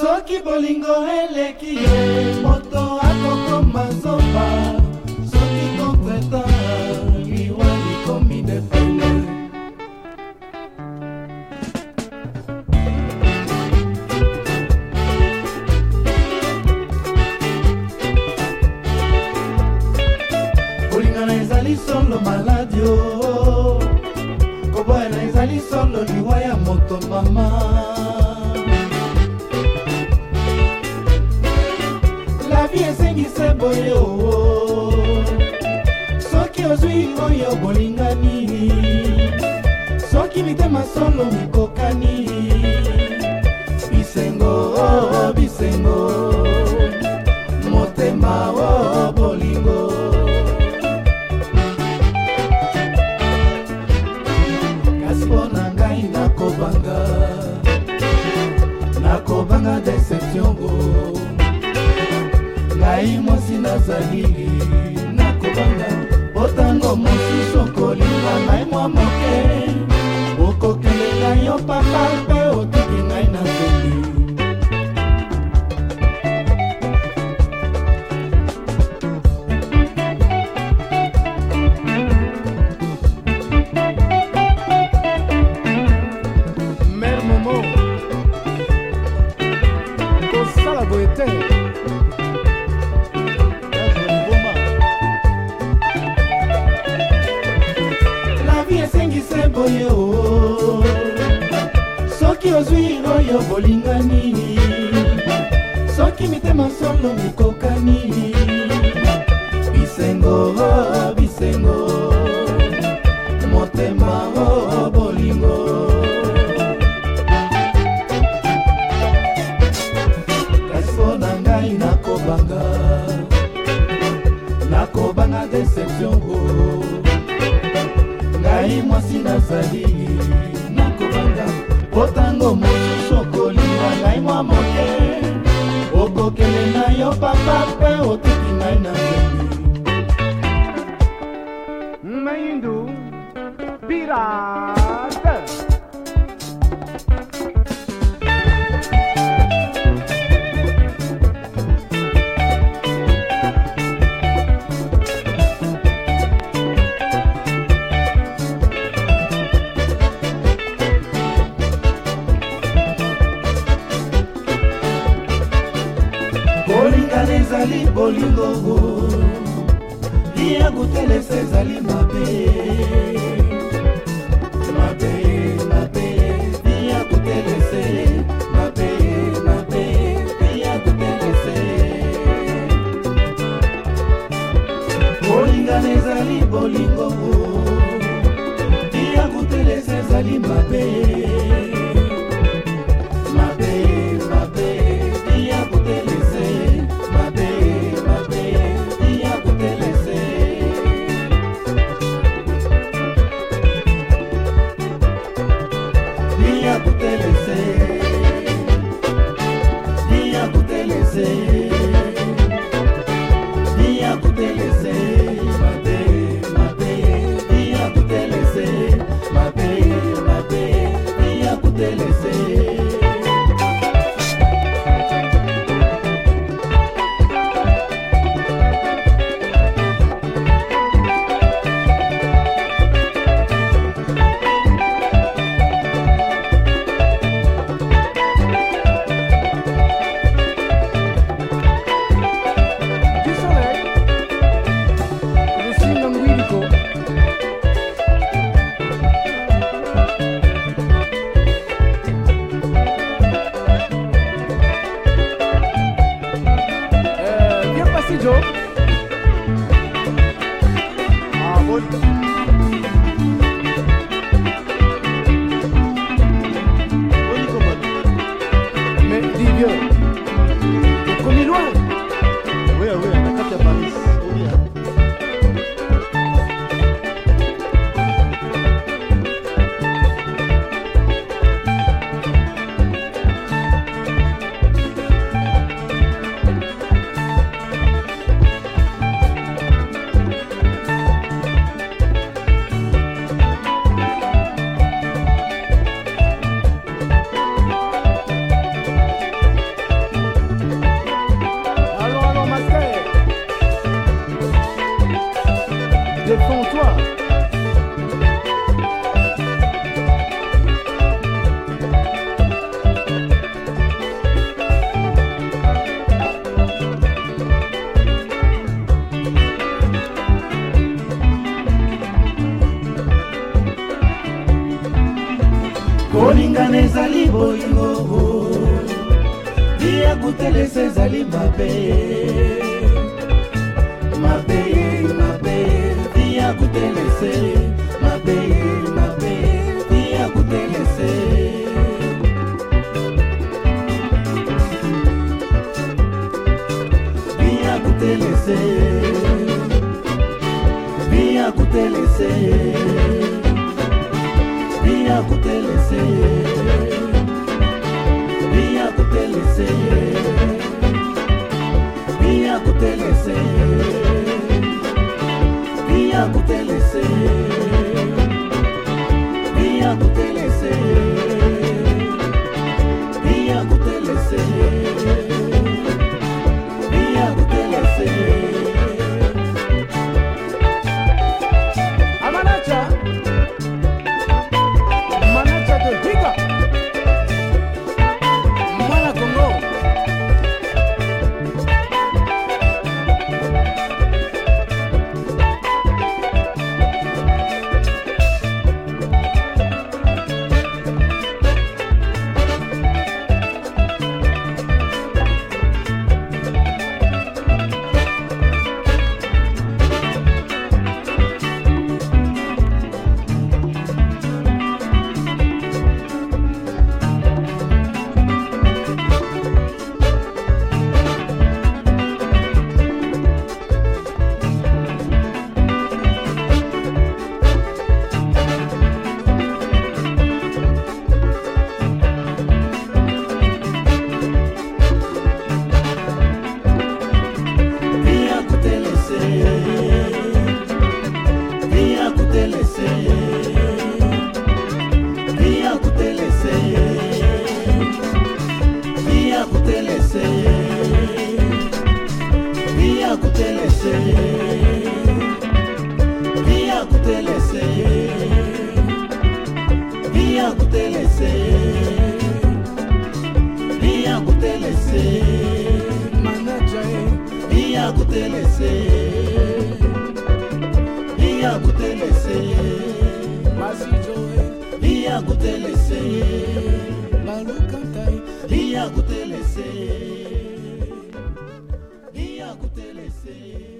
soki bolingo eleki ye moto akokoma zoba ndakise boye oo soki ozwi oyo bolingani soki mitema solo mikokani bisengo oo oh, bisengo motema oo oh, bolingo kasi mpo na ngai nakobanga nakobanga deception o oh. ngai mosi nazalili nakobanga botango mosusu okolinga ngai mwa moke okokele ngai yo papa mpe otiki ngai na zeli Mère Momo, kosala boye te oyo soki ozwi oyo bolinga nini soki mitema solo mikoka nini bisengo bisengo motema o oh, bolingo kasi mpo na ngai nakobanga ngai mwasi nazali nakobanga potango mosusu okolinga ngai mwa moke okokende oh, na yo papa mpe otiki ngai na zemi maindu pira bolingo liya kotelesa ezali mabe mabe mabe liya kotelese mabe mabe liya kotelese kolingana ezali bolingo liya kotelesa ezali mabe algo beleza. you. Défends-toi. koningana ezali bolingo dia kutelesa ezali mabe mabe ya kutelese mabe mabe ya kutelese ya kutelese ya kutelese ya kutelese ya kutelese ya kutelese ¡Gracias! rien pour te laisser rien pour te laisser rien pour te laisser rien pour te laisser rien pour te laisser rien pour te laisser rien pour te laisser